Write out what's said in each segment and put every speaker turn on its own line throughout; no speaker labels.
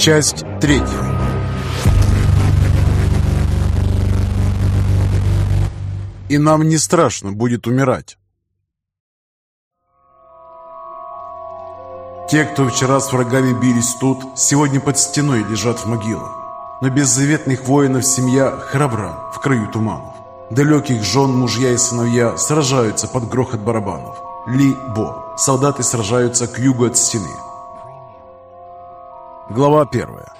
Часть третья. И нам не страшно будет умирать. Те, кто вчера с врагами бились тут, сегодня под стеной лежат в могилах. Но беззаветных воинов семья храбра в краю туманов. Далеких жен, мужья и сыновья сражаются под грохот барабанов. Ли-Бо. Солдаты сражаются к югу от стены. Глава первая.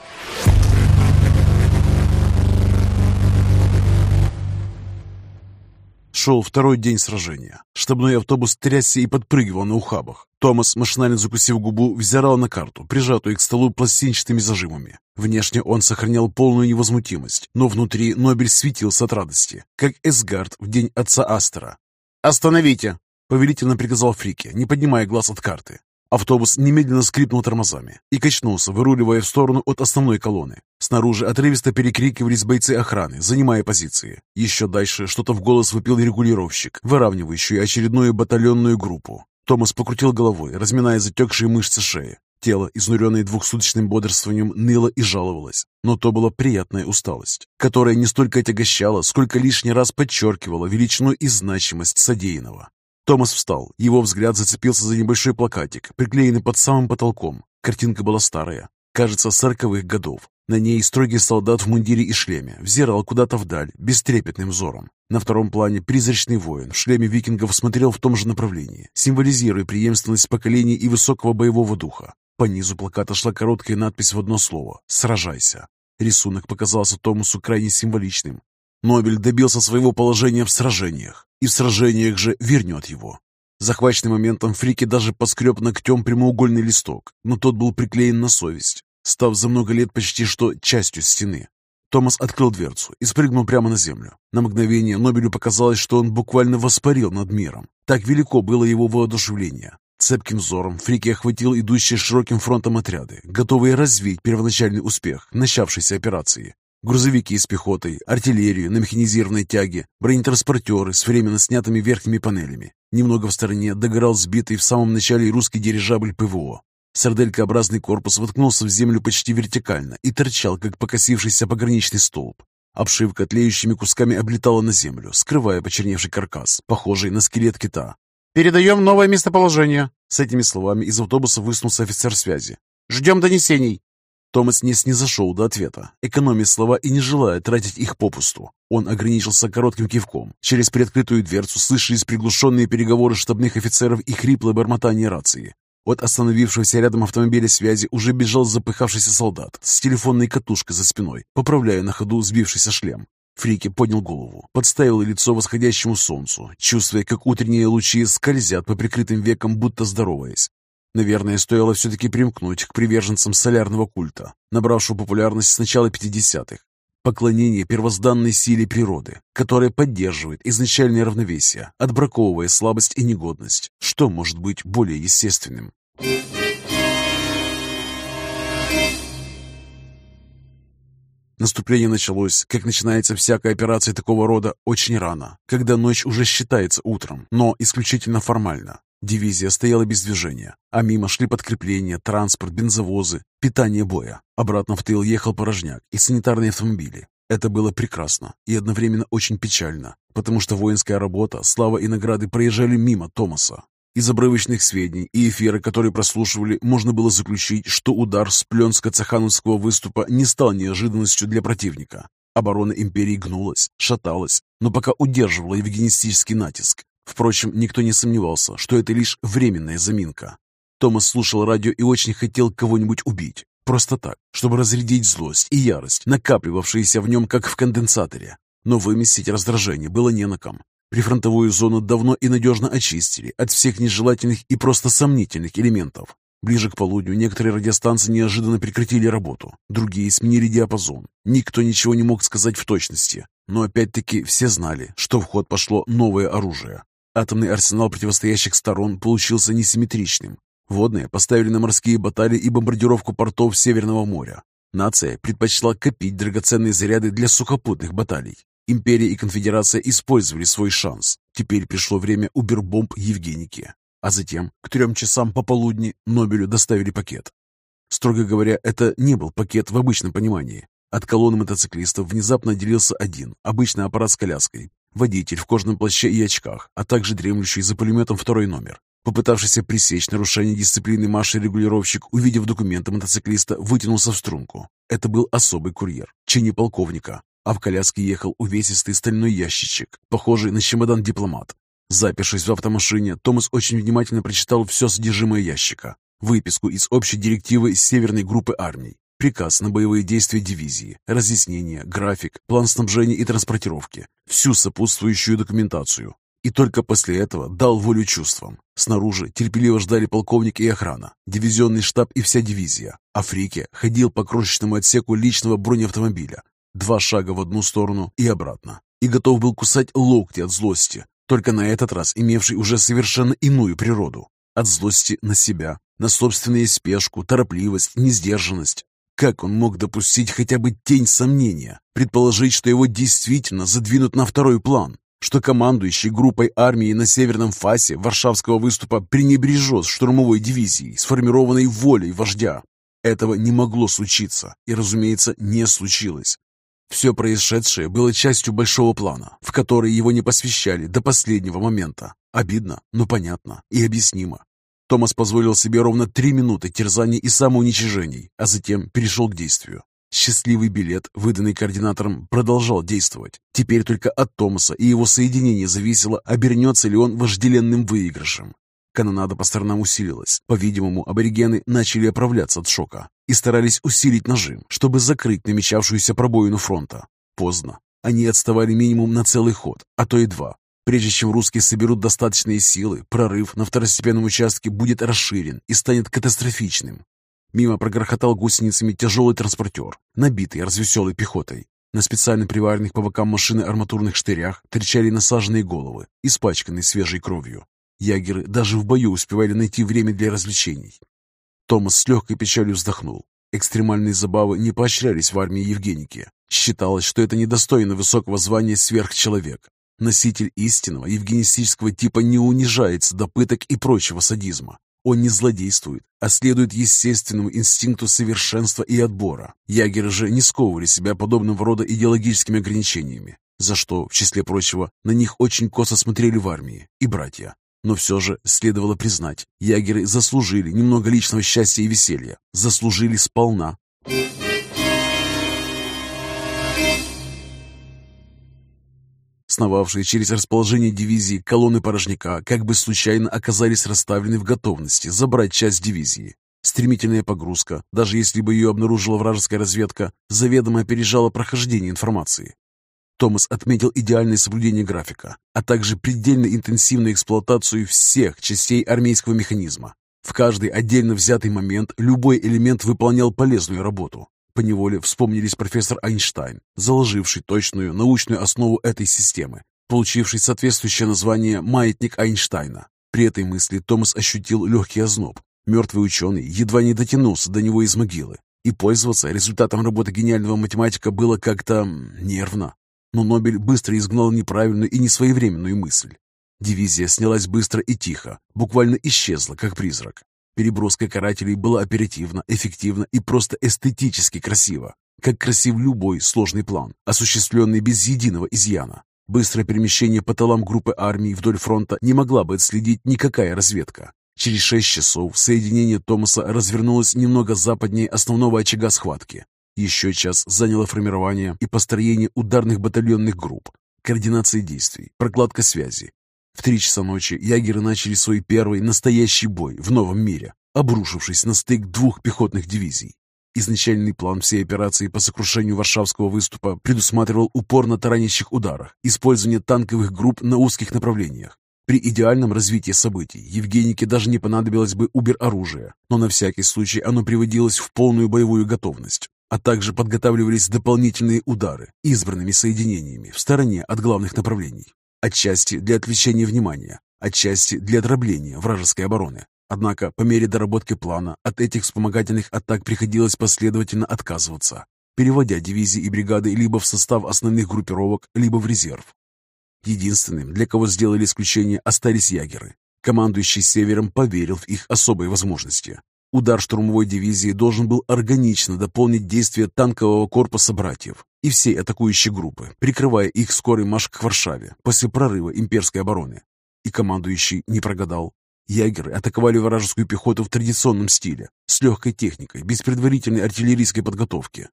Шел второй день сражения. Штабной автобус трясся и подпрыгивал на ухабах. Томас, машинально закусив губу, взирал на карту, прижатую к столу пластинчатыми зажимами. Внешне он сохранял полную невозмутимость, но внутри Нобель светился от радости, как Эсгард в день отца Астера. «Остановите!» — повелительно приказал Фрике, не поднимая глаз от карты. Автобус немедленно скрипнул тормозами и качнулся, выруливая в сторону от основной колонны. Снаружи отрывисто перекрикивались бойцы охраны, занимая позиции. Еще дальше что-то в голос выпил регулировщик, выравнивающий очередную батальонную группу. Томас покрутил головой, разминая затекшие мышцы шеи. Тело, изнуренное двухсуточным бодрствованием, ныло и жаловалось. Но то была приятная усталость, которая не столько отягощала, сколько лишний раз подчеркивала величину и значимость содеянного. Томас встал. Его взгляд зацепился за небольшой плакатик, приклеенный под самым потолком. Картинка была старая, кажется, сороковых годов. На ней строгий солдат в мундире и шлеме взирал куда-то вдаль, бестрепетным взором. На втором плане призрачный воин в шлеме викингов смотрел в том же направлении, символизируя преемственность поколений и высокого боевого духа. По низу плаката шла короткая надпись в одно слово «Сражайся». Рисунок показался Томасу крайне символичным. Нобель добился своего положения в сражениях, и в сражениях же вернет его. Захваченным моментом Фрики даже поскреб ногтем прямоугольный листок, но тот был приклеен на совесть, став за много лет почти что частью стены. Томас открыл дверцу и спрыгнул прямо на землю. На мгновение Нобелю показалось, что он буквально воспарил над миром. Так велико было его воодушевление. Цепким взором Фрики охватил идущие широким фронтом отряды, готовые развить первоначальный успех начавшейся операции. Грузовики с пехотой, артиллерию на механизированной тяге, бронетранспортеры с временно снятыми верхними панелями. Немного в стороне догорал сбитый в самом начале русский дирижабль ПВО. Сарделькообразный корпус воткнулся в землю почти вертикально и торчал, как покосившийся пограничный столб. Обшивка тлеющими кусками облетала на землю, скрывая почерневший каркас, похожий на скелет кита. «Передаем новое местоположение!» С этими словами из автобуса высунулся офицер связи. «Ждем донесений!» Томас не снизошел до ответа, экономя слова и не желая тратить их попусту. Он ограничился коротким кивком. Через приоткрытую дверцу слышались приглушенные переговоры штабных офицеров и хриплое бормотание рации. От остановившегося рядом автомобиля связи уже бежал запыхавшийся солдат с телефонной катушкой за спиной, поправляя на ходу сбившийся шлем. Фрики поднял голову, подставил лицо восходящему солнцу, чувствуя, как утренние лучи скользят по прикрытым векам, будто здороваясь. Наверное, стоило все-таки примкнуть к приверженцам солярного культа, набравшего популярность с начала 50-х. Поклонение первозданной силе природы, которая поддерживает изначальное равновесие, отбраковывая слабость и негодность. Что может быть более естественным? Наступление началось, как начинается всякая операция такого рода, очень рано, когда ночь уже считается утром, но исключительно формально. Дивизия стояла без движения, а мимо шли подкрепления, транспорт, бензовозы, питание боя. Обратно в тыл ехал порожняк и санитарные автомобили. Это было прекрасно и одновременно очень печально, потому что воинская работа, слава и награды проезжали мимо Томаса. Из обрывочных сведений и эфира, которые прослушивали, можно было заключить, что удар с Пленско-Цехановского выступа не стал неожиданностью для противника. Оборона империи гнулась, шаталась, но пока удерживала евгенистический натиск. Впрочем, никто не сомневался, что это лишь временная заминка. Томас слушал радио и очень хотел кого-нибудь убить. Просто так, чтобы разрядить злость и ярость, накапливавшиеся в нем, как в конденсаторе. Но выместить раздражение было не на ком. Прифронтовую зону давно и надежно очистили от всех нежелательных и просто сомнительных элементов. Ближе к полудню некоторые радиостанции неожиданно прекратили работу, другие сменили диапазон. Никто ничего не мог сказать в точности, но опять-таки все знали, что в ход пошло новое оружие. Атомный арсенал противостоящих сторон получился несимметричным. Водные поставили на морские баталии и бомбардировку портов Северного моря. Нация предпочла копить драгоценные заряды для сухопутных баталий. Империя и конфедерация использовали свой шанс. Теперь пришло время убербомб Евгеники. А затем, к трем часам пополудни, Нобелю доставили пакет. Строго говоря, это не был пакет в обычном понимании. От колонны мотоциклистов внезапно отделился один, обычный аппарат с коляской, водитель в кожаном плаще и очках, а также дремлющий за пулеметом второй номер. Попытавшийся пресечь нарушение дисциплины Маши-регулировщик, увидев документы мотоциклиста, вытянулся в струнку. Это был особый курьер, чини полковника, а в коляске ехал увесистый стальной ящичек, похожий на чемодан-дипломат. Запершись в автомашине, Томас очень внимательно прочитал все содержимое ящика. Выписку из общей директивы Северной группы армий, приказ на боевые действия дивизии, разъяснения, график, план снабжения и транспортировки, всю сопутствующую документацию. И только после этого дал волю чувствам. Снаружи терпеливо ждали полковник и охрана, дивизионный штаб и вся дивизия. А Фрике ходил по крошечному отсеку личного бронеавтомобиля. Два шага в одну сторону и обратно. И готов был кусать локти от злости, только на этот раз имевший уже совершенно иную природу. От злости на себя, на собственную спешку, торопливость, несдержанность. Как он мог допустить хотя бы тень сомнения, предположить, что его действительно задвинут на второй план? что командующий группой армии на северном фасе Варшавского выступа пренебрежет штурмовой дивизией, сформированной волей вождя. Этого не могло случиться и, разумеется, не случилось. Все происшедшее было частью большого плана, в который его не посвящали до последнего момента. Обидно, но понятно и объяснимо. Томас позволил себе ровно три минуты терзаний и самоуничижений, а затем перешел к действию. Счастливый билет, выданный координатором, продолжал действовать. Теперь только от Томаса и его соединения зависело, обернется ли он вожделенным выигрышем. Канонада по сторонам усилилась. По-видимому, аборигены начали оправляться от шока и старались усилить нажим, чтобы закрыть намечавшуюся пробоину фронта. Поздно. Они отставали минимум на целый ход, а то и два. Прежде чем русские соберут достаточные силы, прорыв на второстепенном участке будет расширен и станет катастрофичным. Мимо прогрохотал гусеницами тяжелый транспортер, набитый развеселой пехотой. На специально приваренных по бокам машины арматурных штырях торчали насаженные головы, испачканные свежей кровью. Ягеры даже в бою успевали найти время для развлечений. Томас с легкой печалью вздохнул. Экстремальные забавы не поощрялись в армии Евгеники. Считалось, что это недостойно высокого звания сверхчеловек. Носитель истинного евгенистического типа не унижается до пыток и прочего садизма. Он не злодействует, а следует естественному инстинкту совершенства и отбора. Ягеры же не сковывали себя подобного рода идеологическими ограничениями, за что, в числе прочего, на них очень косо смотрели в армии и братья. Но все же следовало признать, ягеры заслужили немного личного счастья и веселья, заслужили сполна. Сновавшие через расположение дивизии колонны порожняка как бы случайно оказались расставлены в готовности забрать часть дивизии. Стремительная погрузка, даже если бы ее обнаружила вражеская разведка, заведомо опережала прохождение информации. Томас отметил идеальное соблюдение графика, а также предельно интенсивную эксплуатацию всех частей армейского механизма. В каждый отдельно взятый момент любой элемент выполнял полезную работу. Поневоле вспомнились профессор Эйнштейн, заложивший точную научную основу этой системы, получивший соответствующее название «маятник Эйнштейна». При этой мысли Томас ощутил легкий озноб. Мертвый ученый едва не дотянулся до него из могилы, и пользоваться результатом работы гениального математика было как-то нервно. Но Нобель быстро изгнал неправильную и несвоевременную мысль. Дивизия снялась быстро и тихо, буквально исчезла, как призрак. Переброска карателей была оперативна, эффективна и просто эстетически красива, как красив любой сложный план, осуществленный без единого изъяна. Быстрое перемещение по талам группы армий вдоль фронта не могла бы отследить никакая разведка. Через шесть часов соединение Томаса развернулось немного западнее основного очага схватки. Еще час заняло формирование и построение ударных батальонных групп, координация действий, прокладка связи, в три часа ночи ягеры начали свой первый настоящий бой в новом мире, обрушившись на стык двух пехотных дивизий. Изначальный план всей операции по сокрушению Варшавского выступа предусматривал упор на таранящих ударах, использование танковых групп на узких направлениях. При идеальном развитии событий Евгенике даже не понадобилось бы убер-оружие, но на всякий случай оно приводилось в полную боевую готовность, а также подготавливались дополнительные удары избранными соединениями в стороне от главных направлений. Отчасти для отвлечения внимания, отчасти для дробления вражеской обороны. Однако, по мере доработки плана, от этих вспомогательных атак приходилось последовательно отказываться, переводя дивизии и бригады либо в состав основных группировок, либо в резерв. Единственным, для кого сделали исключение, остались ягеры. Командующий Севером поверил в их особые возможности. Удар штурмовой дивизии должен был органично дополнить действия танкового корпуса братьев и всей атакующей группы, прикрывая их скорый марш к Варшаве после прорыва имперской обороны. И командующий не прогадал. Ягеры атаковали вражескую пехоту в традиционном стиле, с легкой техникой, без предварительной артиллерийской подготовки.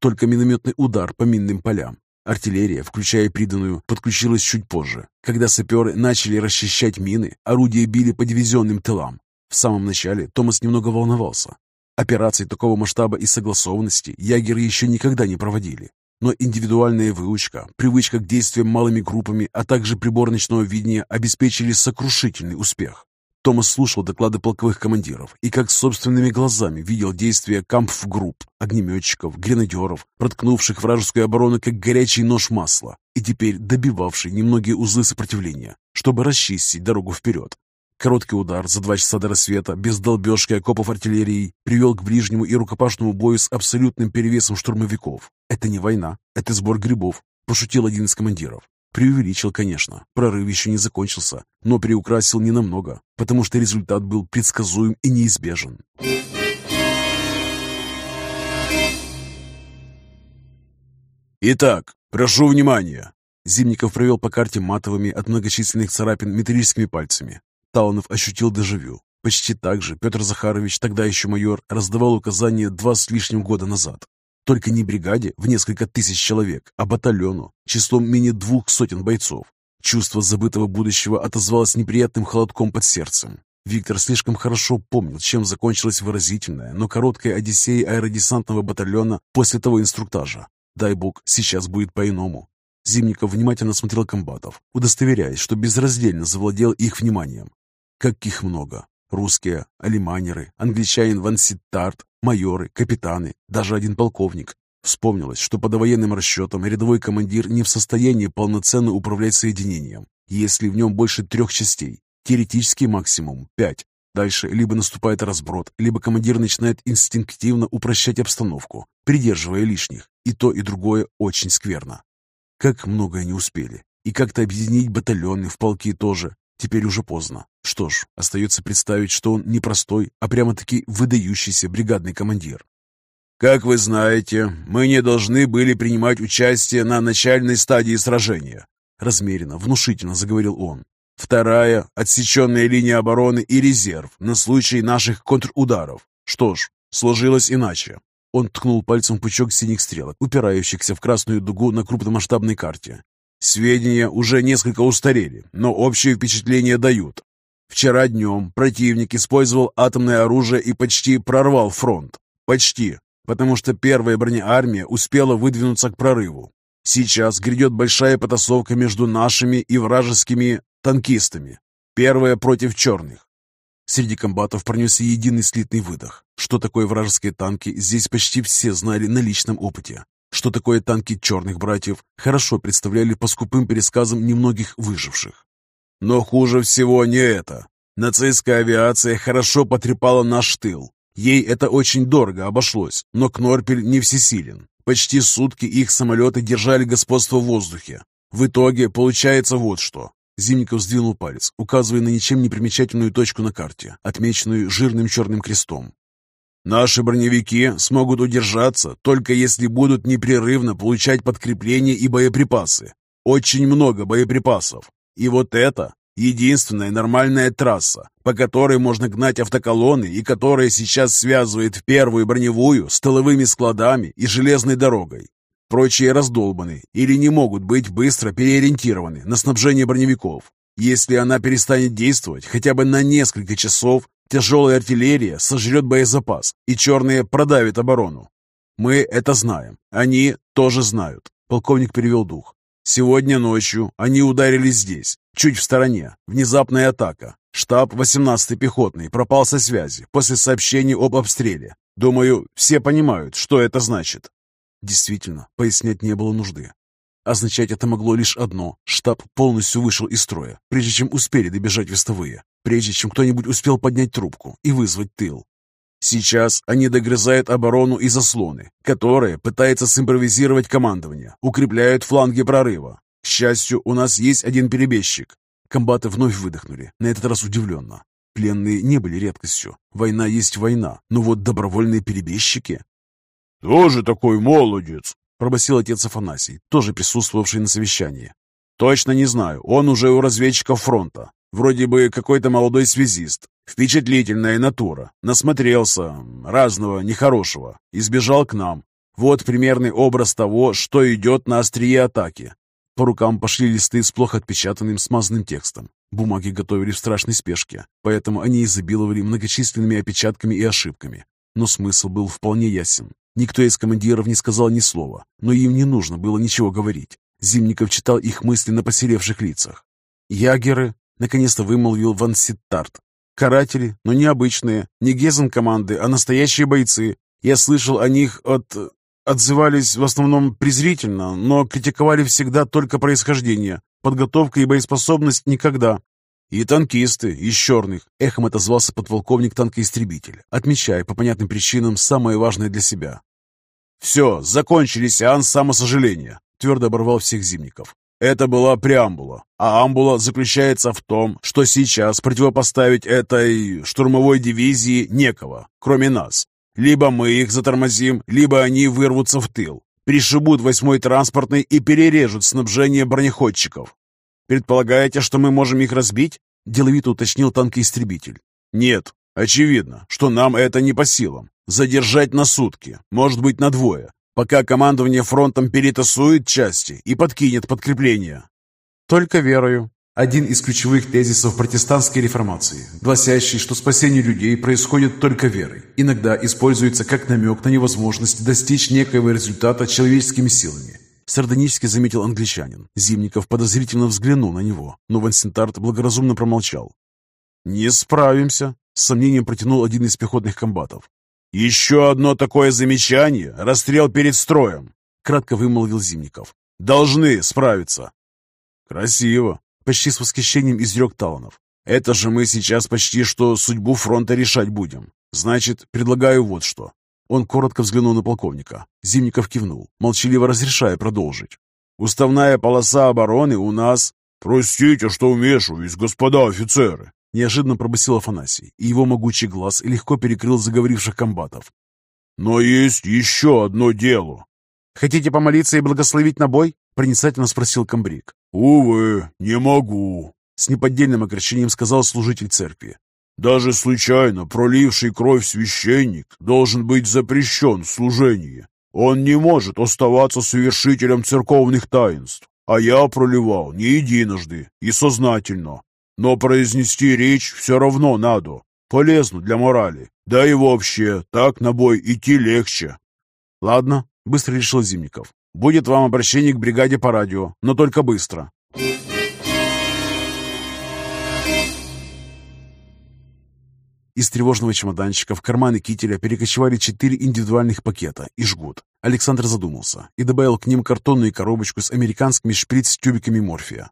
Только минометный удар по минным полям. Артиллерия, включая приданную, подключилась чуть позже. Когда саперы начали расчищать мины, орудия били по дивизионным тылам. В самом начале Томас немного волновался. Операций такого масштаба и согласованности ягеры еще никогда не проводили. Но индивидуальная выучка, привычка к действиям малыми группами, а также прибор ночного видения обеспечили сокрушительный успех. Томас слушал доклады полковых командиров и как собственными глазами видел действия кампф-групп, огнеметчиков, гренадеров, проткнувших вражескую оборону как горячий нож масла и теперь добивавший немногие узлы сопротивления, чтобы расчистить дорогу вперед. Короткий удар за два часа до рассвета, без долбежки окопов артиллерии, привел к ближнему и рукопашному бою с абсолютным перевесом штурмовиков. «Это не война, это сбор грибов», – пошутил один из командиров. Преувеличил, конечно, прорыв еще не закончился, но приукрасил ненамного, потому что результат был предсказуем и неизбежен. «Итак, прошу внимания!» Зимников провел по карте матовыми от многочисленных царапин металлическими пальцами. Таланов ощутил дежавю. Почти так же Петр Захарович, тогда еще майор, раздавал указания два с лишним года назад. Только не бригаде в несколько тысяч человек, а батальону, числом менее двух сотен бойцов. Чувство забытого будущего отозвалось неприятным холодком под сердцем. Виктор слишком хорошо помнил, чем закончилась выразительная, но короткая одиссея аэродесантного батальона после того инструктажа. Дай бог, сейчас будет по-иному. Зимников внимательно смотрел комбатов, удостоверяясь, что безраздельно завладел их вниманием. Как их много. Русские, алиманеры, англичанин Ван Ситтарт, майоры, капитаны, даже один полковник. Вспомнилось, что по довоенным расчетам рядовой командир не в состоянии полноценно управлять соединением, если в нем больше трех частей. Теоретический максимум – пять. Дальше либо наступает разброд, либо командир начинает инстинктивно упрощать обстановку, придерживая лишних. И то, и другое очень скверно. Как много они успели. И как-то объединить батальоны в полки тоже. Теперь уже поздно. Что ж, остается представить, что он не простой, а прямо-таки выдающийся бригадный командир. «Как вы знаете, мы не должны были принимать участие на начальной стадии сражения», размеренно, внушительно заговорил он. «Вторая — отсеченная линия обороны и резерв на случай наших контрударов. Что ж, сложилось иначе». Он ткнул пальцем в пучок синих стрелок, упирающихся в красную дугу на крупномасштабной карте. Сведения уже несколько устарели, но общее впечатление дают. Вчера днем противник использовал атомное оружие и почти прорвал фронт. Почти, потому что первая бронеармия успела выдвинуться к прорыву. Сейчас грядет большая потасовка между нашими и вражескими танкистами. Первая против черных. Среди комбатов пронесся единый слитный выдох. Что такое вражеские танки, здесь почти все знали на личном опыте. Что такое танки черных братьев, хорошо представляли по скупым пересказам немногих выживших. Но хуже всего не это. Нацистская авиация хорошо потрепала наш тыл. Ей это очень дорого обошлось, но Кнорпель не всесилен. Почти сутки их самолеты держали господство в воздухе. В итоге получается вот что. Зимников сдвинул палец, указывая на ничем не примечательную точку на карте, отмеченную жирным черным крестом. Наши броневики смогут удержаться, только если будут непрерывно получать подкрепления и боеприпасы. Очень много боеприпасов. И вот это единственная нормальная трасса, по которой можно гнать автоколонны и которая сейчас связывает первую броневую с тыловыми складами и железной дорогой. Прочие раздолбаны или не могут быть быстро переориентированы на снабжение броневиков. Если она перестанет действовать хотя бы на несколько часов, Тяжелая артиллерия сожрет боезапас, и черные продавят оборону. Мы это знаем. Они тоже знают. Полковник перевел дух. Сегодня ночью они ударили здесь, чуть в стороне. Внезапная атака. Штаб 18-й пехотный пропал со связи после сообщений об обстреле. Думаю, все понимают, что это значит. Действительно, пояснять не было нужды. Означать это могло лишь одно. Штаб полностью вышел из строя, прежде чем успели добежать вестовые прежде чем кто-нибудь успел поднять трубку и вызвать тыл. Сейчас они догрызают оборону и заслоны, которые пытается симпровизировать командование, укрепляют фланги прорыва. К счастью, у нас есть один перебежчик. Комбаты вновь выдохнули, на этот раз удивленно. пленные не были редкостью. Война есть война, но вот добровольные перебежчики...
«Тоже такой молодец!»
– пробасил отец Афанасий, тоже присутствовавший на совещании.
«Точно не знаю, он уже у разведчиков фронта. Вроде бы какой-то молодой связист. Впечатлительная натура. Насмотрелся разного нехорошего. И сбежал к нам. Вот примерный образ того, что идет на острие атаки.
По рукам пошли листы с плохо отпечатанным смазанным текстом. Бумаги готовили в страшной спешке, поэтому они изобиловали многочисленными опечатками и ошибками. Но смысл был вполне ясен. Никто из командиров не сказал ни слова, но им не нужно было ничего говорить. Зимников читал их мысли на посеревших лицах. «Ягеры», — наконец-то вымолвил Ван Ситтарт. «Каратели, но не обычные, не гезен команды, а настоящие бойцы. Я слышал о них от... Отзывались в основном презрительно, но критиковали всегда только происхождение. Подготовка и боеспособность никогда. «И танкисты, из черных», — эхом отозвался подполковник-танкоистребитель, отмечая по понятным причинам самое важное для себя. «Все, закончили сеанс самосожаления», — твердо оборвал всех зимников. Это была преамбула, а амбула заключается в том, что сейчас противопоставить этой штурмовой дивизии некого, кроме нас. Либо мы их затормозим, либо они вырвутся в тыл, пришибут восьмой транспортный и перережут снабжение бронеходчиков. Предполагаете, что мы можем их разбить? Деловито уточнил танкоистребитель. Нет, очевидно, что нам это не по силам. Задержать на сутки, может быть на двое, пока командование фронтом перетасует части и подкинет подкрепление. Только верою, один из ключевых тезисов протестантской реформации, гласящий, что спасение людей происходит только верой, иногда используется как намек на невозможность достичь некоего результата человеческими силами. Сардонически заметил англичанин. Зимников подозрительно взглянул на него, но Вансентарт благоразумно промолчал. «Не справимся», — с сомнением протянул один из пехотных комбатов. «Еще одно такое замечание — расстрел перед строем», — кратко вымолвил Зимников. «Должны справиться». «Красиво», Почти с восхищением изрек Таланов. «Это же мы сейчас почти что судьбу фронта решать будем. Значит, предлагаю вот что». Он коротко взглянул на полковника. Зимников кивнул, молчаливо разрешая продолжить. «Уставная полоса обороны у нас...»
«Простите, что вмешиваюсь, господа офицеры!»
Неожиданно пробасил Афанасий, и его могучий глаз легко перекрыл заговоривших комбатов.
«Но есть еще одно дело!»
«Хотите помолиться и благословить на бой?» проницательно спросил комбриг.
«Увы, не могу», —
с неподдельным огорчением сказал служитель церкви.
«Даже случайно проливший кровь священник должен быть запрещен в служении. Он не может оставаться совершителем церковных таинств, а я проливал не единожды и сознательно. Но произнести речь все равно надо, полезно для морали. Да и вообще, так на бой идти легче».
«Ладно», — быстро решил Зимников. Будет вам обращение к бригаде по радио, но только быстро. Из тревожного чемоданчика в карманы кителя перекочевали четыре индивидуальных пакета и жгут. Александр задумался и добавил к ним картонную коробочку с американскими шприц-тюбиками морфия.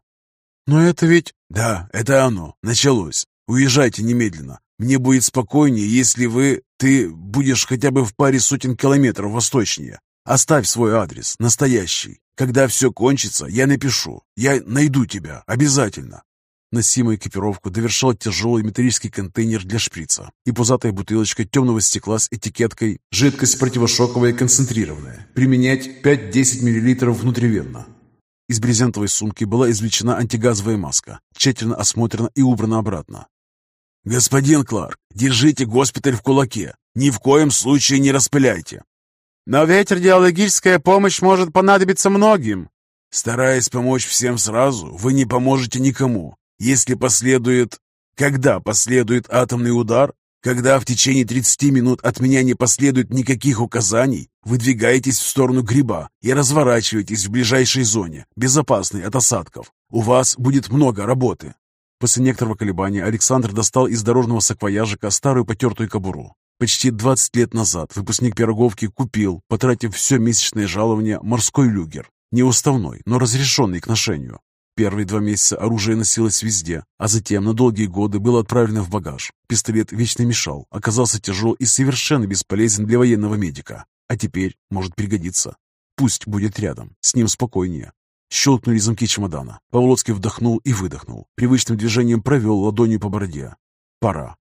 «Но это ведь...» «Да, это оно. Началось. Уезжайте немедленно. Мне будет спокойнее, если вы... Ты будешь хотя бы в паре сотен километров восточнее. Оставь свой адрес, настоящий. Когда все кончится, я напишу. Я найду тебя, обязательно. Носимую экипировку довершал тяжелый металлический контейнер для шприца и пузатая бутылочка темного стекла с этикеткой «Жидкость противошоковая концентрированная. Применять 5-10 мл внутривенно». Из брезентовой сумки была извлечена антигазовая маска, тщательно осмотрена и убрана обратно. «Господин Кларк, держите госпиталь в кулаке. Ни в коем случае не распыляйте. Но ведь радиологическая помощь может понадобиться многим. Стараясь помочь всем сразу, вы не поможете никому. Если последует... Когда последует атомный удар, когда в течение 30 минут от меня не последует никаких указаний, выдвигаетесь в сторону гриба и разворачиваетесь в ближайшей зоне, безопасной от осадков. У вас будет много работы. После некоторого колебания Александр достал из дорожного саквояжика старую потертую кобуру. Почти 20 лет назад выпускник Пироговки купил, потратив все месячное жалование, морской люгер. Не уставной, но разрешенный к ношению. Первые два месяца оружие носилось везде, а затем на долгие годы было отправлено в багаж. Пистолет вечно мешал, оказался тяжел и совершенно бесполезен для военного медика. А теперь может пригодиться. Пусть будет рядом, с ним спокойнее. Щелкнули замки чемодана. Павлоцкий вдохнул и выдохнул. Привычным движением провел ладонью по бороде. Пора.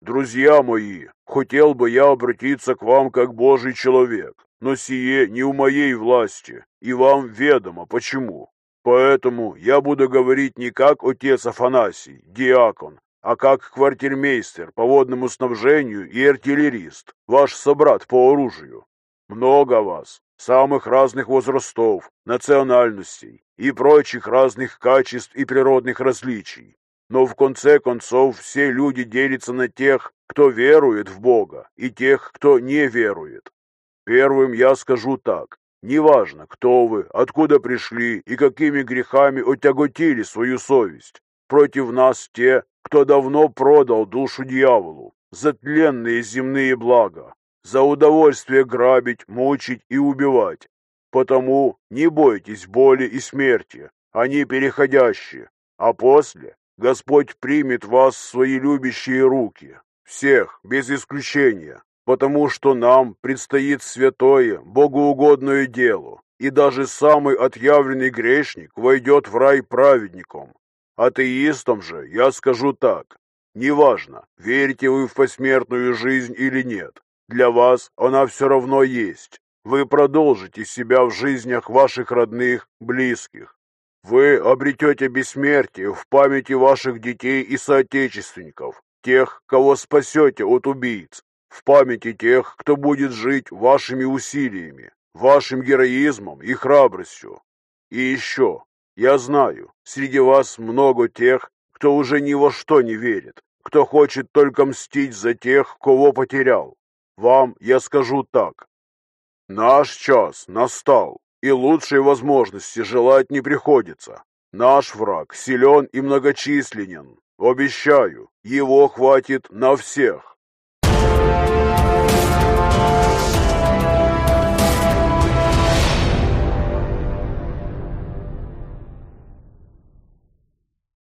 «Друзья мои, хотел бы я обратиться к вам как Божий человек, но сие не в моей власти, и вам ведомо почему. Поэтому я буду говорить не как отец Афанасий, диакон, а как квартирмейстер по водному снабжению и артиллерист, ваш собрат по оружию. Много вас, самых разных возрастов, национальностей и прочих разных качеств и природных различий. Но в конце концов все люди делятся на тех, кто верует в Бога, и тех, кто не верует. Первым я скажу так. Неважно, кто вы, откуда пришли и какими грехами отяготили свою совесть. Против нас те, кто давно продал душу дьяволу за тленные земные блага, за удовольствие грабить, мучить и убивать. Потому не бойтесь боли и смерти, они переходящие, а после Господь примет вас в свои любящие руки, всех, без исключения, потому что нам предстоит святое, богоугодное дело, и даже самый отъявленный грешник войдет в рай праведником. Атеистам же я скажу так, неважно, верите вы в посмертную жизнь или нет, для вас она все равно есть. Вы продолжите себя в жизнях ваших родных, близких, вы обретете бессмертие в памяти ваших детей и соотечественников, тех, кого спасете от убийц, в памяти тех, кто будет жить вашими усилиями, вашим героизмом и храбростью. И еще, я знаю, среди вас много тех, кто уже ни во что не верит, кто хочет только мстить за тех, кого потерял. Вам я скажу так. Наш час настал и лучшей возможности желать не приходится. Наш враг силен и многочисленен. Обещаю, его хватит на всех.